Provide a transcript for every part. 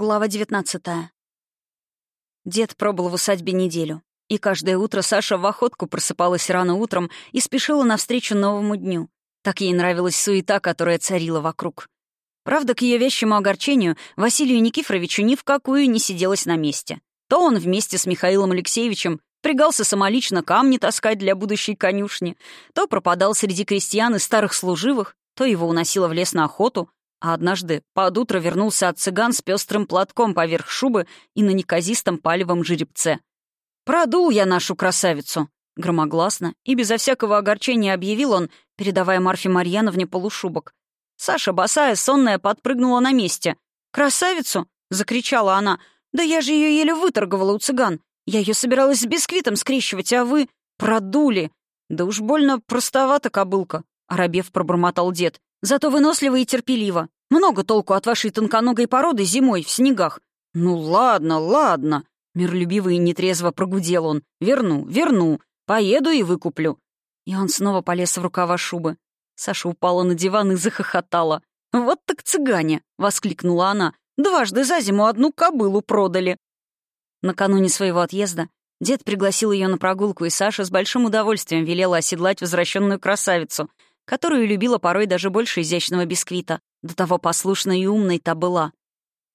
Глава 19 Дед пробыл в усадьбе неделю. И каждое утро Саша в охотку просыпалась рано утром и спешила навстречу новому дню. Так ей нравилась суета, которая царила вокруг. Правда, к ее вещему огорчению Василию Никифоровичу ни в какую не сиделось на месте. То он вместе с Михаилом Алексеевичем пригался самолично камни таскать для будущей конюшни, то пропадал среди крестьян и старых служивых, то его уносило в лес на охоту, а однажды под утро вернулся от цыган с пестрым платком поверх шубы и на неказистом палевом жеребце. «Продул я нашу красавицу!» Громогласно и безо всякого огорчения объявил он, передавая Марфе Марьяновне полушубок. Саша, босая, сонная, подпрыгнула на месте. «Красавицу?» — закричала она. «Да я же ее еле выторговала у цыган. Я ее собиралась с бисквитом скрещивать, а вы продули. Да уж больно простовата кобылка», — оробев пробормотал дед. Зато выносливо и терпеливо. Много толку от вашей тонконогой породы зимой в снегах. Ну ладно, ладно. Миролюбиво и нетрезво прогудел он. Верну, верну. Поеду и выкуплю. И он снова полез в рукава шубы. Саша упала на диван и захохотала. «Вот так цыгане!» — воскликнула она. «Дважды за зиму одну кобылу продали». Накануне своего отъезда дед пригласил ее на прогулку, и Саша с большим удовольствием велела оседлать возвращенную красавицу — которую любила порой даже больше изящного бисквита. До того послушной и умной та была.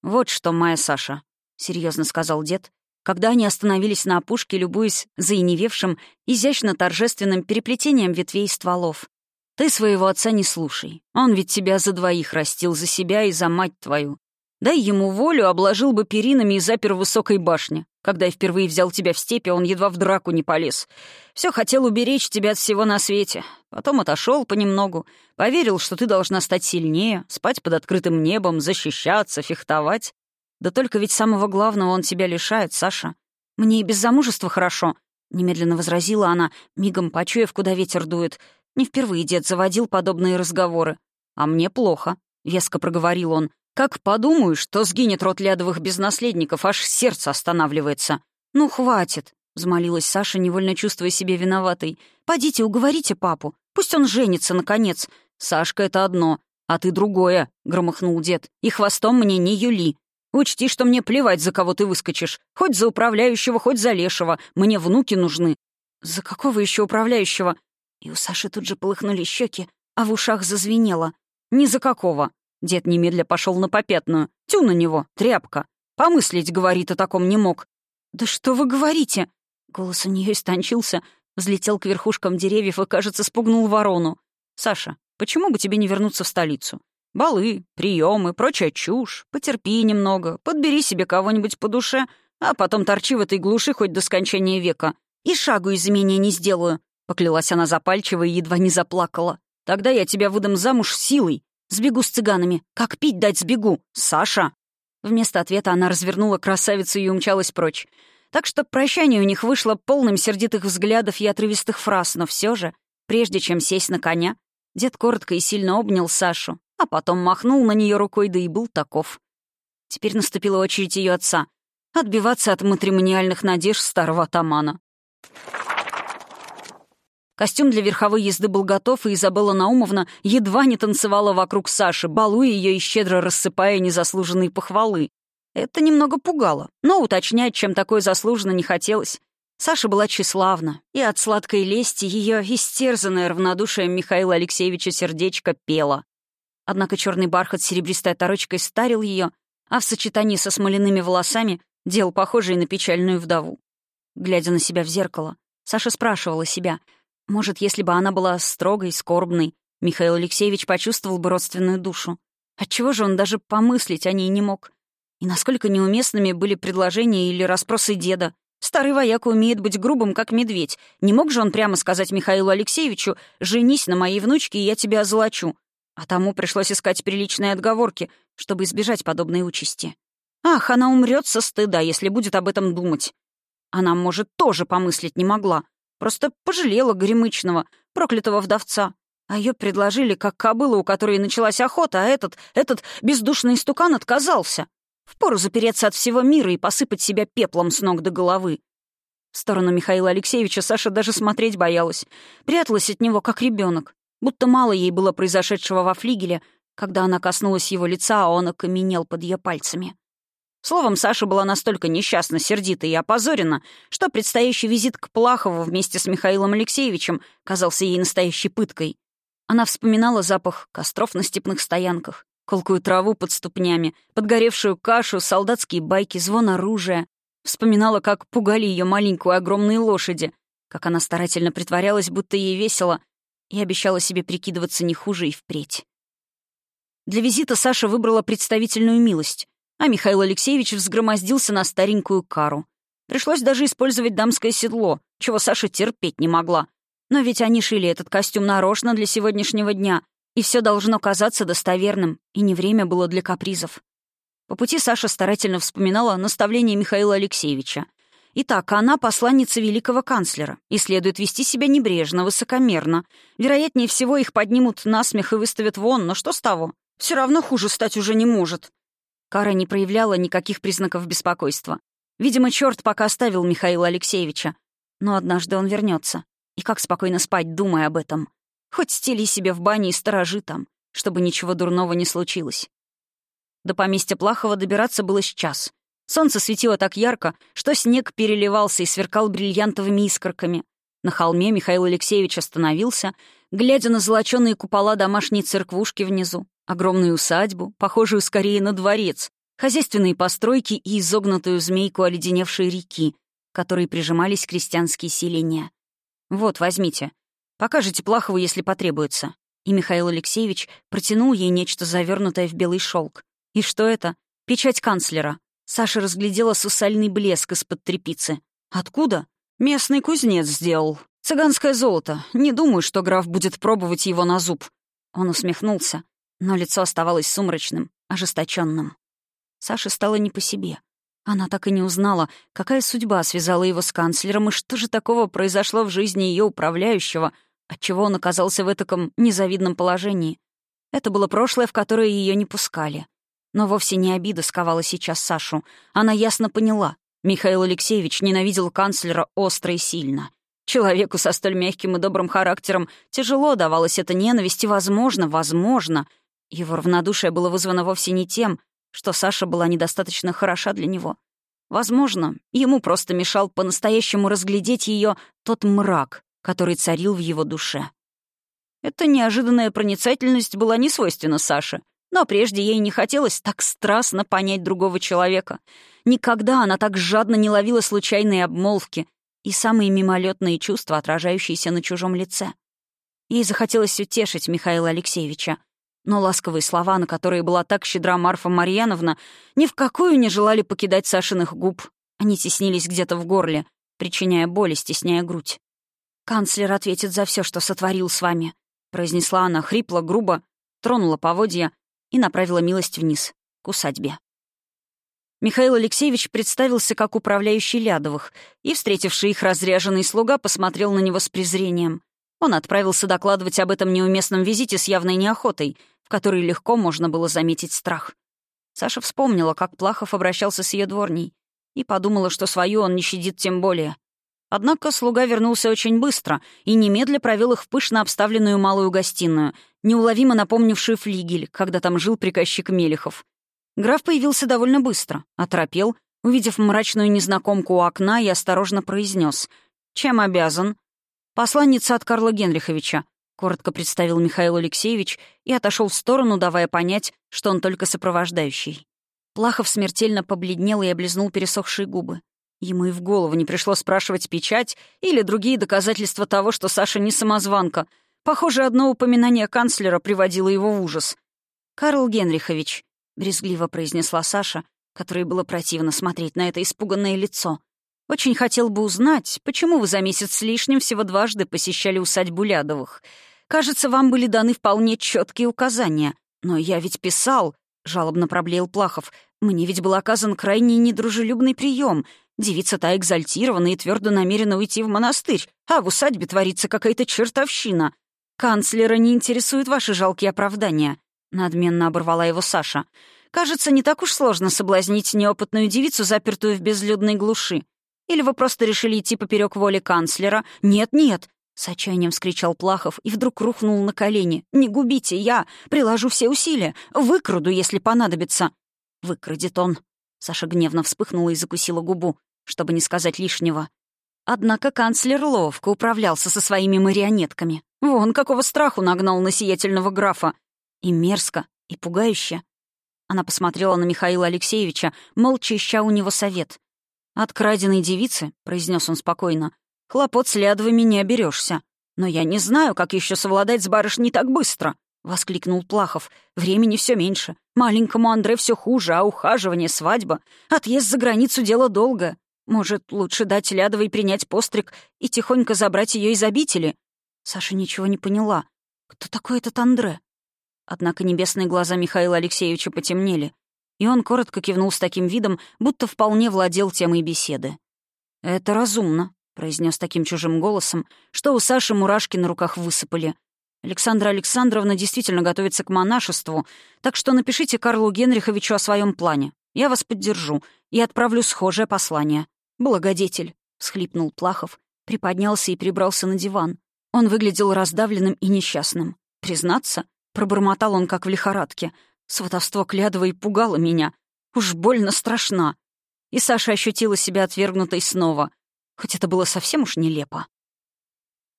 «Вот что, моя Саша», — серьезно сказал дед, когда они остановились на опушке, любуясь заиневевшим, изящно-торжественным переплетением ветвей и стволов. «Ты своего отца не слушай. Он ведь тебя за двоих растил, за себя и за мать твою. Дай ему волю, обложил бы перинами и запер в высокой башне. Когда я впервые взял тебя в степи, он едва в драку не полез. Все хотел уберечь тебя от всего на свете. Потом отошел понемногу, поверил, что ты должна стать сильнее, спать под открытым небом, защищаться, фехтовать. Да только ведь самого главного он тебя лишает, Саша. Мне и без замужества хорошо, — немедленно возразила она, мигом почуяв, куда ветер дует. Не впервые дед заводил подобные разговоры. «А мне плохо», — веско проговорил он. Как подумаю, что сгинет род Лядовых без наследников, аж сердце останавливается. «Ну, хватит», — взмолилась Саша, невольно чувствуя себя виноватой. «Подите, уговорите папу. Пусть он женится, наконец. Сашка — это одно, а ты другое», — громыхнул дед. «И хвостом мне не юли. Учти, что мне плевать, за кого ты выскочишь. Хоть за управляющего, хоть за лешего. Мне внуки нужны». «За какого еще управляющего?» И у Саши тут же полыхнули щеки, а в ушах зазвенело. «Ни за какого. Дед немедля пошел на попятную. Тю на него, тряпка. Помыслить, говорит, о таком не мог. «Да что вы говорите?» Голос у нее истончился, взлетел к верхушкам деревьев и, кажется, спугнул ворону. «Саша, почему бы тебе не вернуться в столицу? Балы, приемы, прочая чушь. Потерпи немного, подбери себе кого-нибудь по душе, а потом торчи в этой глуши хоть до скончания века. И шагу из не сделаю», — поклялась она запальчиво и едва не заплакала. «Тогда я тебя выдам замуж силой, Сбегу с цыганами. Как пить дать сбегу? Саша!» Вместо ответа она развернула красавицу и умчалась прочь. Так что прощание у них вышло полным сердитых взглядов и отрывистых фраз, но все же, прежде чем сесть на коня, дед коротко и сильно обнял Сашу, а потом махнул на нее рукой, да и был таков. Теперь наступила очередь ее отца — отбиваться от матримониальных надежд старого атамана. Костюм для верховой езды был готов, и Изабелла Наумовна едва не танцевала вокруг Саши, балуя ее и щедро рассыпая незаслуженные похвалы. Это немного пугало, но уточнять, чем такое заслуженно, не хотелось. Саша была тщеславна, и от сладкой лести ее истерзанное равнодушием Михаила Алексеевича сердечко пело. Однако черный бархат с серебристой оторочкой старил ее, а в сочетании со смоляными волосами делал похожей на печальную вдову. Глядя на себя в зеркало, Саша спрашивала себя — может, если бы она была строгой, скорбной, Михаил Алексеевич почувствовал бы родственную душу. Отчего же он даже помыслить о ней не мог? И насколько неуместными были предложения или расспросы деда. Старый вояка умеет быть грубым, как медведь. Не мог же он прямо сказать Михаилу Алексеевичу «женись на моей внучке, и я тебя озолочу». А тому пришлось искать приличные отговорки, чтобы избежать подобной участи. Ах, она умрет со стыда, если будет об этом думать. Она, может, тоже помыслить не могла. Просто пожалела горемычного, проклятого вдовца. А ее предложили как кобылу, у которой началась охота, а этот, этот бездушный стукан отказался. Впору запереться от всего мира и посыпать себя пеплом с ног до головы. В сторону Михаила Алексеевича Саша даже смотреть боялась. Пряталась от него, как ребенок, Будто мало ей было произошедшего во флигеле, когда она коснулась его лица, а он окаменел под ее пальцами. Словом, Саша была настолько несчастна, сердита и опозорена, что предстоящий визит к Плахову вместе с Михаилом Алексеевичем казался ей настоящей пыткой. Она вспоминала запах костров на степных стоянках, колкую траву под ступнями, подгоревшую кашу, солдатские байки, звон оружия. Вспоминала, как пугали ее маленькую огромные лошади, как она старательно притворялась, будто ей весело, и обещала себе прикидываться не хуже и впредь. Для визита Саша выбрала представительную милость, а Михаил Алексеевич взгромоздился на старенькую кару. Пришлось даже использовать дамское седло, чего Саша терпеть не могла. Но ведь они шили этот костюм нарочно для сегодняшнего дня, и все должно казаться достоверным, и не время было для капризов. По пути Саша старательно вспоминала наставление Михаила Алексеевича. Итак, она посланница великого канцлера и следует вести себя небрежно, высокомерно. Вероятнее всего, их поднимут на смех и выставят вон, но что с того? Все равно хуже стать уже не может. Кара не проявляла никаких признаков беспокойства. Видимо, черт пока оставил Михаила Алексеевича. Но однажды он вернется. И как спокойно спать, думая об этом. Хоть стели себе в бане и сторожи там, чтобы ничего дурного не случилось. До поместья Плахова добираться было сейчас. Солнце светило так ярко, что снег переливался и сверкал бриллиантовыми искорками. На холме Михаил Алексеевич остановился, глядя на золочёные купола домашней церквушки внизу, Огромную усадьбу, похожую скорее на дворец, хозяйственные постройки и изогнутую змейку оледеневшей реки, к которой прижимались крестьянские селения. «Вот, возьмите. Покажите Плахову, если потребуется». И Михаил Алексеевич протянул ей нечто завернутое в белый шелк. И что это? Печать канцлера. Саша разглядела сусальный блеск из-под трепицы. «Откуда?» «Местный кузнец сделал. Цыганское золото. Не думаю, что граф будет пробовать его на зуб». Он усмехнулся но лицо оставалось сумрачным, ожесточенным. Саше стало не по себе. Она так и не узнала, какая судьба связала его с канцлером и что же такого произошло в жизни ее управляющего, отчего он оказался в таком незавидном положении. Это было прошлое, в которое ее не пускали. Но вовсе не обида сковала сейчас Сашу. Она ясно поняла. Михаил Алексеевич ненавидел канцлера остро и сильно. Человеку со столь мягким и добрым характером тяжело давалась эта ненависть, и, возможно, возможно — его равнодушие было вызвано вовсе не тем, что Саша была недостаточно хороша для него. Возможно, ему просто мешал по-настоящему разглядеть ее тот мрак, который царил в его душе. Эта неожиданная проницательность была не свойственна Саше, но прежде ей не хотелось так страстно понять другого человека. Никогда она так жадно не ловила случайные обмолвки и самые мимолетные чувства, отражающиеся на чужом лице. Ей захотелось утешить Михаила Алексеевича, но ласковые слова, на которые была так щедра Марфа Марьяновна, ни в какую не желали покидать Сашиных губ. Они теснились где-то в горле, причиняя боль и стесняя грудь. «Канцлер ответит за все, что сотворил с вами», — произнесла она хрипло, грубо, тронула поводья и направила милость вниз, к усадьбе. Михаил Алексеевич представился как управляющий Лядовых, и, встретивший их разряженный слуга, посмотрел на него с презрением. Он отправился докладывать об этом неуместном визите с явной неохотой — которой легко можно было заметить страх. Саша вспомнила, как Плахов обращался с ее дворней, и подумала, что свою он не щадит тем более. Однако слуга вернулся очень быстро и немедля провел их в пышно обставленную малую гостиную, неуловимо напомнившую флигель, когда там жил приказчик Мелехов. Граф появился довольно быстро, оторопел, увидев мрачную незнакомку у окна и осторожно произнес: «Чем обязан?» «Посланница от Карла Генриховича», коротко представил Михаил Алексеевич и отошел в сторону, давая понять, что он только сопровождающий. Плахов смертельно побледнел и облизнул пересохшие губы. Ему и в голову не пришло спрашивать печать или другие доказательства того, что Саша не самозванка. Похоже, одно упоминание канцлера приводило его в ужас. «Карл Генрихович», — брезгливо произнесла Саша, которой было противно смотреть на это испуганное лицо. «Очень хотел бы узнать, почему вы за месяц с лишним всего дважды посещали усадьбу Лядовых. Кажется, вам были даны вполне четкие указания. Но я ведь писал, — жалобно проблеял Плахов, — мне ведь был оказан крайне недружелюбный прием. Девица та экзальтирована и твердо намерена уйти в монастырь, а в усадьбе творится какая-то чертовщина. Канцлера не интересуют ваши жалкие оправдания. Надменно оборвала его Саша. Кажется, не так уж сложно соблазнить неопытную девицу, запертую в безлюдной глуши. Или вы просто решили идти поперек воли канцлера? Нет-нет, с отчаянием вскричал Плахов и вдруг рухнул на колени. «Не губите, я приложу все усилия. Выкраду, если понадобится». «Выкрадет он», — Саша гневно вспыхнула и закусила губу, чтобы не сказать лишнего. Однако канцлер ловко управлялся со своими марионетками. Вон какого страху нагнал на сиятельного графа. И мерзко, и пугающе. Она посмотрела на Михаила Алексеевича, молча ища у него совет. «От краденой девицы», — произнес он спокойно, — «хлопот с лядовыми не оберешься. Но я не знаю, как еще совладать с барышней так быстро», — воскликнул Плахов. «Времени все меньше. Маленькому Андре все хуже, а ухаживание, свадьба. Отъезд за границу — дело долгое. Может, лучше дать Лядовой принять постриг и тихонько забрать ее из обители? Саша ничего не поняла. Кто такой этот Андре? Однако небесные глаза Михаила Алексеевича потемнели, и он коротко кивнул с таким видом, будто вполне владел темой беседы. «Это разумно», — произнес таким чужим голосом, что у Саши мурашки на руках высыпали. «Александра Александровна действительно готовится к монашеству, так что напишите Карлу Генриховичу о своем плане. Я вас поддержу и отправлю схожее послание. «Благодетель», — схлипнул Плахов, приподнялся и прибрался на диван. Он выглядел раздавленным и несчастным. Признаться, пробормотал он как в лихорадке. Сватовство Клядовой пугало меня. Уж больно страшна. И Саша ощутила себя отвергнутой снова, хоть это было совсем уж нелепо.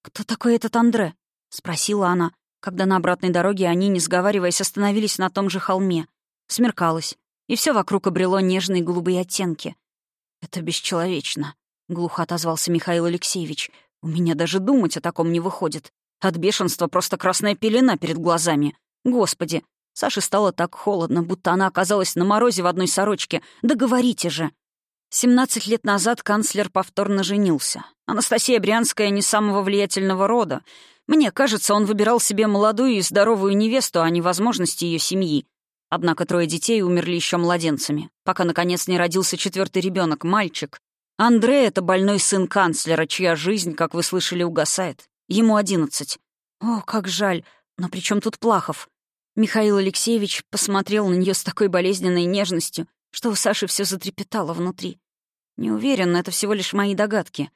«Кто такой этот Андре?» — спросила она, когда на обратной дороге они, не сговариваясь, остановились на том же холме. Смеркалось, и все вокруг обрело нежные голубые оттенки. «Это бесчеловечно», — глухо отозвался Михаил Алексеевич. «У меня даже думать о таком не выходит. От бешенства просто красная пелена перед глазами. Господи, Саше стало так холодно, будто она оказалась на морозе в одной сорочке. Да говорите же!» Семнадцать лет назад канцлер повторно женился. Анастасия Брянская не самого влиятельного рода. Мне кажется, он выбирал себе молодую и здоровую невесту, а не возможности ее семьи. Однако трое детей умерли еще младенцами, пока, наконец, не родился четвертый ребенок, мальчик. Андре — это больной сын канцлера, чья жизнь, как вы слышали, угасает. Ему одиннадцать. О, как жаль. Но при чем тут Плахов? Михаил Алексеевич посмотрел на нее с такой болезненной нежностью, что у Саши все затрепетало внутри. Не уверен, это всего лишь мои догадки.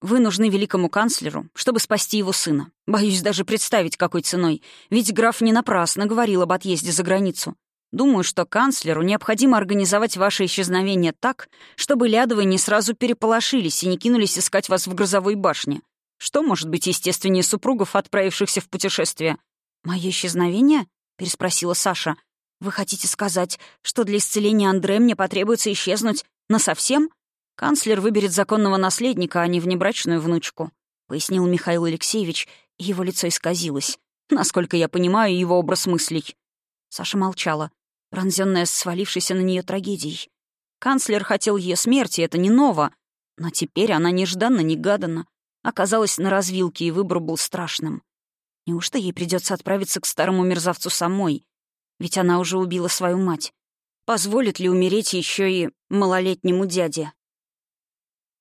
Вы нужны великому канцлеру, чтобы спасти его сына. Боюсь даже представить, какой ценой. Ведь граф не напрасно говорил об отъезде за границу. Думаю, что канцлеру необходимо организовать ваше исчезновение так, чтобы Лядовы не сразу переполошились и не кинулись искать вас в грозовой башне. Что может быть естественнее супругов, отправившихся в путешествие? «Мое исчезновение?» — переспросила Саша. «Вы хотите сказать, что для исцеления Андре мне потребуется исчезнуть насовсем? Канцлер выберет законного наследника, а не внебрачную внучку», — пояснил Михаил Алексеевич, и его лицо исказилось. Насколько я понимаю его образ мыслей. Саша молчала пронзенная свалившейся на нее трагедией. Канцлер хотел ее смерти, это не ново. Но теперь она нежданно-негаданно оказалась на развилке, и выбор был страшным. Неужто ей придется отправиться к старому мерзавцу самой? Ведь она уже убила свою мать. Позволит ли умереть еще и малолетнему дяде?